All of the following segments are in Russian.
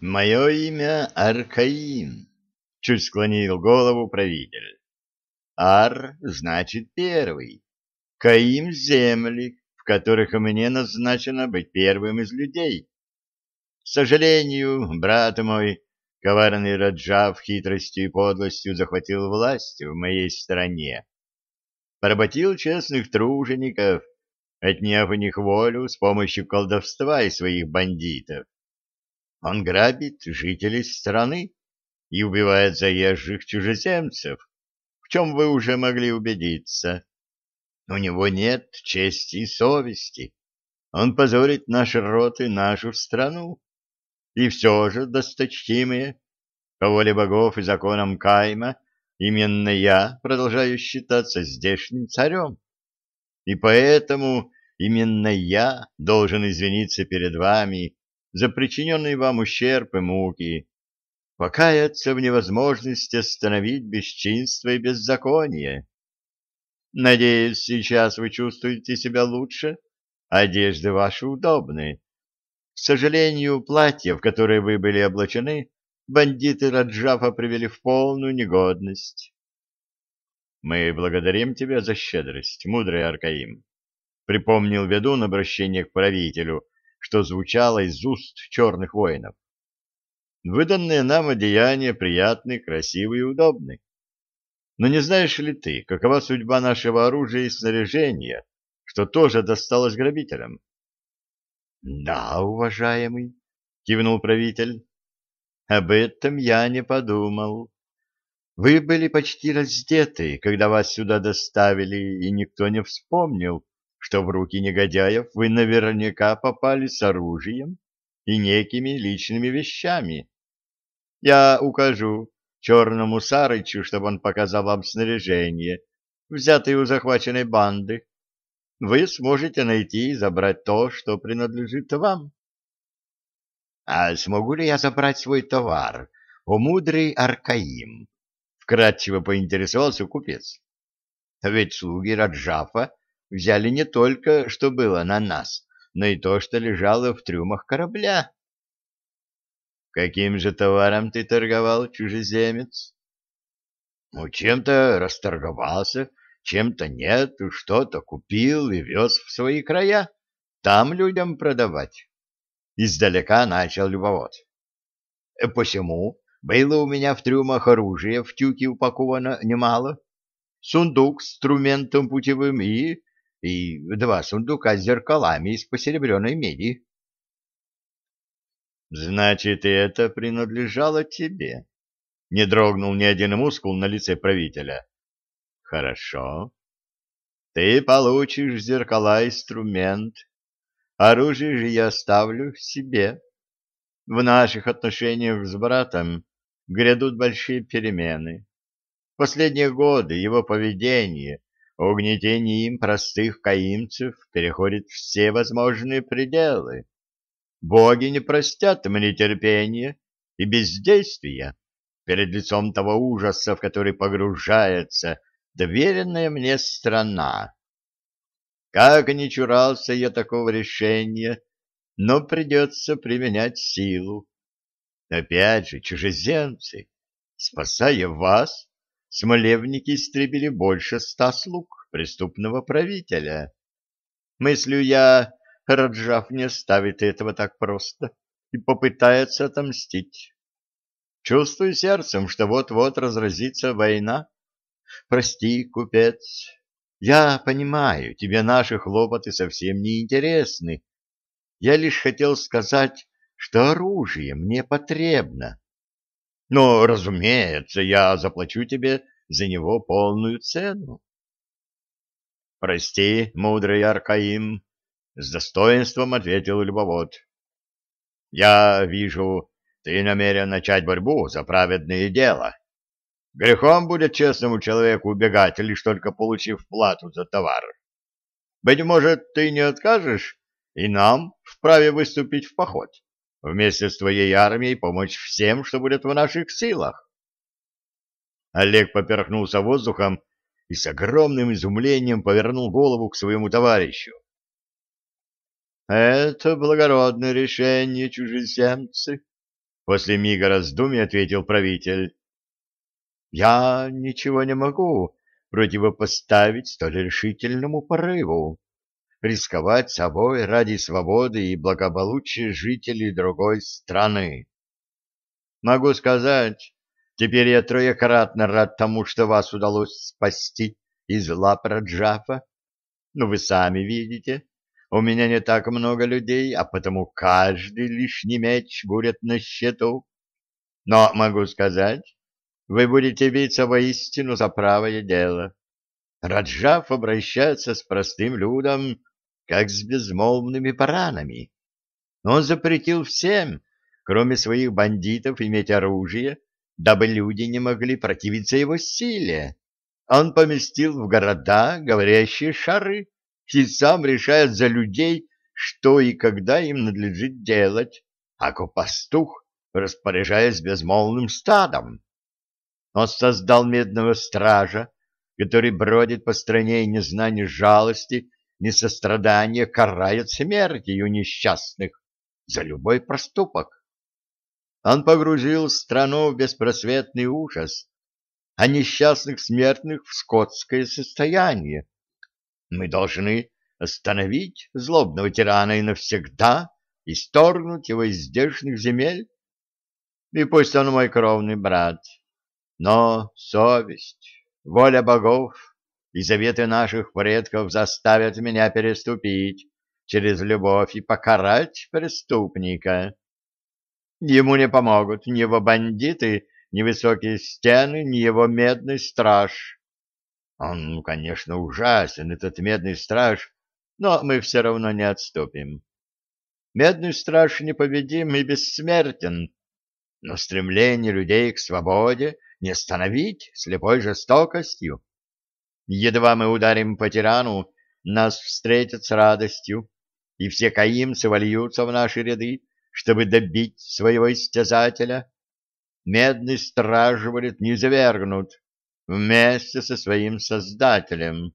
Мое имя Аркаим, чуть склонил голову правитель. Ар значит первый. Каим — земли, в которых мне назначено быть первым из людей. К сожалению, брат мой, коварный Раджав хитростью и подлостью захватил власть в моей стране. Поработил честных тружеников, отняв у них волю с помощью колдовства и своих бандитов. Он грабит жителей страны и убивает заезжих чужеземцев, в чем вы уже могли убедиться. У него нет чести и совести. Он позорит наш род и нашу страну. И все же, досточтимые, по воле богов и законам Кайма, именно я продолжаю считаться здешним царем. И поэтому именно я должен извиниться перед вами за причиненный вам ущерб и муки, покаяться в невозможности остановить бесчинство и беззаконие. Надеюсь, сейчас вы чувствуете себя лучше, одежды ваши удобны. К сожалению, платья, в которые вы были облачены, бандиты Раджафа привели в полную негодность. Мы благодарим тебя за щедрость, мудрый Аркаим, припомнил ведун обращение к правителю, что звучало из уст черных воинов. Выданные нам одеяния приятны, красивы и удобны. Но не знаешь ли ты, какова судьба нашего оружия и снаряжения, что тоже досталось грабителям? — Да, уважаемый, — кивнул правитель, — об этом я не подумал. Вы были почти раздеты, когда вас сюда доставили, и никто не вспомнил, что в руки негодяев вы наверняка попали с оружием и некими личными вещами. Я укажу черному Сарычу, чтобы он показал вам снаряжение, взятое у захваченной банды. Вы сможете найти и забрать то, что принадлежит вам. — А смогу ли я забрать свой товар, о мудрый Аркаим? — вкратчиво поинтересовался купец. — Ведь слуги Раджафа взяли не только, что было на нас, но и то, что лежало в трюмах корабля. Каким же товаром ты торговал, чужеземец? Ну, чем-то расторговался, чем-то нет, что-то купил и вез в свои края. Там людям продавать. Издалека начал любовод. Посему было у меня в трюмах оружие в тюке упаковано немало, сундук с инструментом путевым и и два сундука с зеркалами из посеребренной меди. — Значит, это принадлежало тебе? Не дрогнул ни один мускул на лице правителя. — Хорошо. Ты получишь зеркала-инструмент. Оружие же я оставлю себе. В наших отношениях с братом грядут большие перемены. Последние годы его поведение Угнетение им простых каимцев переходит все возможные пределы. Боги не простят мне терпения и бездействия перед лицом того ужаса, в который погружается доверенная мне страна. Как ни чурался я такого решения, но придется применять силу. Опять же, чужеземцы, спасая вас, смолевники истребили больше ста слуг преступного правителя. Мыслю я, Раджав не оставит этого так просто и попытается отомстить. Чувствую сердцем, что вот-вот разразится война. Прости, купец, я понимаю, тебе наши хлопоты совсем не интересны. Я лишь хотел сказать, что оружие мне потребно. Но, разумеется, я заплачу тебе за него полную цену. Прости, мудрый Аркаим, с достоинством ответил любовод. Я вижу, ты намерен начать борьбу за праведное дело. Грехом будет честному человеку убегать, лишь только получив плату за товар. Быть может, ты не откажешь и нам вправе выступить в поход вместе с твоей армией помочь всем, что будет в наших силах. Олег поперхнулся воздухом и с огромным изумлением повернул голову к своему товарищу. — Это благородное решение, чужеземцы, После мига раздумий ответил правитель. Я ничего не могу противопоставить столь решительному порыву. Рисковать собой ради свободы и благополучия жителей другой страны. Могу сказать, теперь я троекратно рад тому, что вас удалось спасти из лап Раджафа. Но вы сами видите, у меня не так много людей, а потому каждый лишний меч будет на счету. Но могу сказать, вы будете биться воистину за правое дело. Раджав обращается с простым людом, как с безмолвными баранами. Он запретил всем, кроме своих бандитов, иметь оружие, дабы люди не могли противиться его силе. Он поместил в города говорящие шары и сам решает за людей, что и когда им надлежит делать, а пастух, распоряжаясь безмолвным стадом. Он создал медного стража, который бродит по стране и, не зная жалости, ни сострадания, карает смертью несчастных за любой проступок. Он погрузил страну в беспросветный ужас, а несчастных смертных в скотское состояние, мы должны остановить злобного тирана и навсегда исторгнуть его из здешних земель. И пусть он мой кровный брат, но совесть, воля богов и заветы наших предков заставят меня переступить через любовь и покарать преступника. Ему не помогут ни его бандиты, ни высокие стены, ни его медный страж. Он, конечно, ужасен, этот медный страж, но мы все равно не отступим. Медный страж непобедим и бессмертен, но стремление людей к свободе не остановить слепой жестокостью. Едва мы ударим по тирану, нас встретят с радостью, и все каимцы вольются в наши ряды, чтобы добить своего истязателя. Медный страж будет низвергнут, вместе со своим создателем.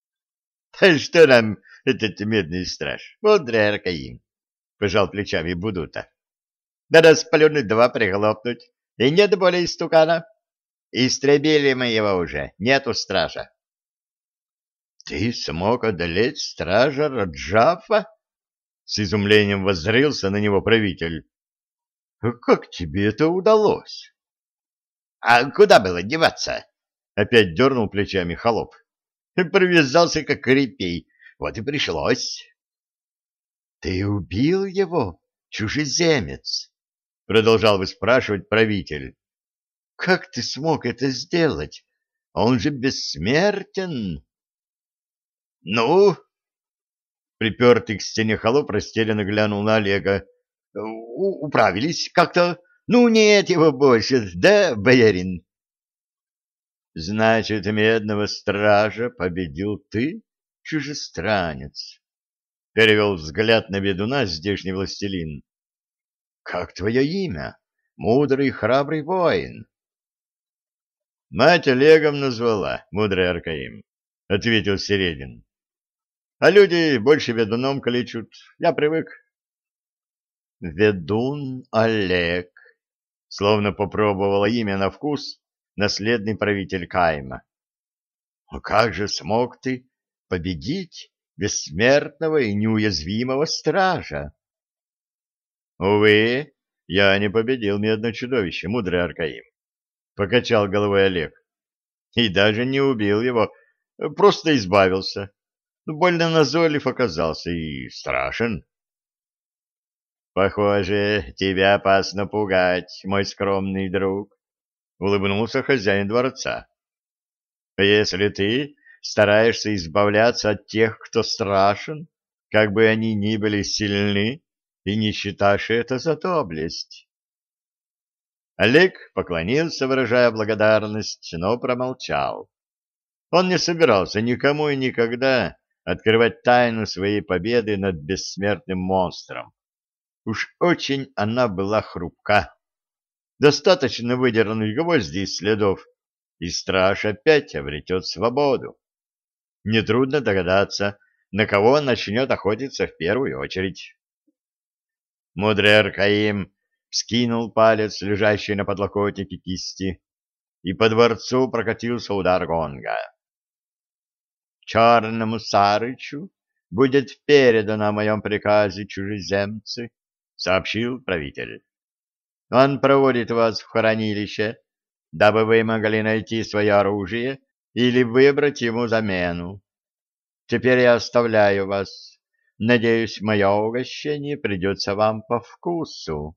— А что нам этот медный страж? Мудрый Аркаим, — пожал плечами Будута. — Да распаленный два прихлопнуть, и нет более истукана. Истребили мы его уже, нету стража. — Ты смог одолеть стража Раджафа? — с изумлением воззрился на него правитель. — Как тебе это удалось? А куда было деваться? Опять дернул плечами холоп. Привязался, как репей. Вот и пришлось. Ты убил его, чужеземец? Продолжал выспрашивать правитель. Как ты смог это сделать? Он же бессмертен. Ну? Припертый к стене холоп растерянно глянул на Олега. Управились как-то ну, нет его больше, да, боярин? Значит, медного стража победил ты, чужестранец? Перевел взгляд на ведуна здешний властелин. Как твое имя? Мудрый храбрый воин. Мать Олегом назвала, мудрый Аркаим, — ответил Середин. А люди больше ведуном кличут. Я привык. Ведун Олег, словно попробовала имя на вкус наследный правитель Кайма. «А как же смог ты победить бессмертного и неуязвимого стража?» «Увы, я не победил медное чудовище, мудрый Аркаим», — покачал головой Олег. «И даже не убил его, просто избавился. Больно назойлив оказался и страшен». Похоже, тебя опасно пугать, мой скромный друг, улыбнулся хозяин дворца. Если ты стараешься избавляться от тех, кто страшен, как бы они ни были сильны, и не считаешь это за доблесть. Олег поклонился, выражая благодарность, но промолчал. Он не собирался никому и никогда открывать тайну своей победы над бессмертным монстром. Уж очень она была хрупка. Достаточно выдернуть гвозди из следов, и страж опять обретет свободу. Нетрудно догадаться, на кого он начнет охотиться в первую очередь. Мудрый Аркаим скинул палец, лежащий на подлокотнике кисти, и по дворцу прокатился удар гонга. «Черному Сарычу будет передано о моем приказе чужеземцы», — сообщил правитель. «Он проводит вас в хранилище, дабы вы могли найти свое оружие или выбрать ему замену. Теперь я оставляю вас. Надеюсь, мое угощение придется вам по вкусу».